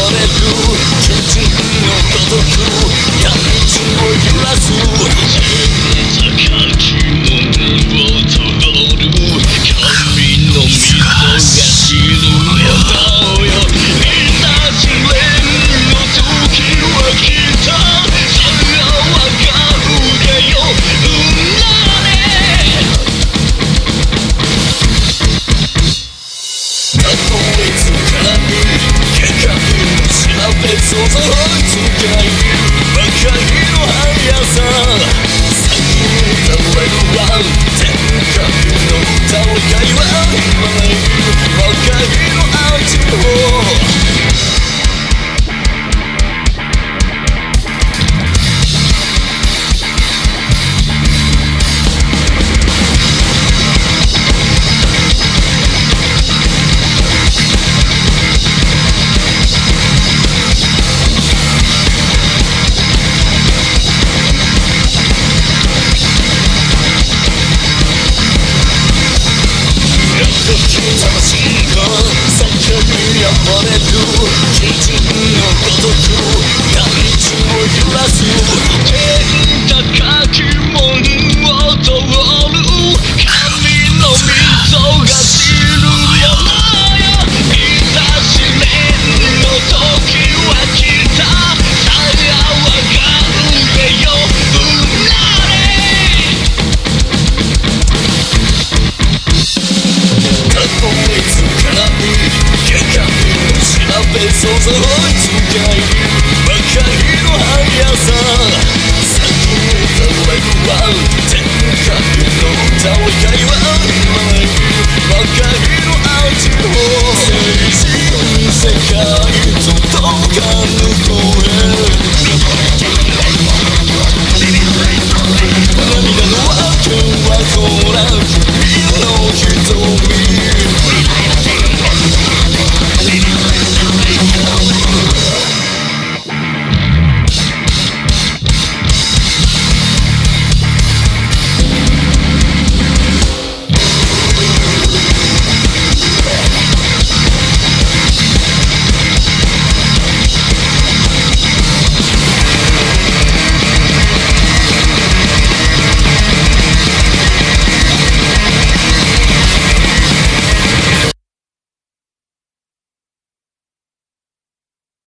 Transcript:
れる。知人の孤独闇を揺らす天下の戦いは今ない若い。汚れる。のごと世界違いばかり。の速ささっと倒天下の歌を光はまいばかり。のアをの世界声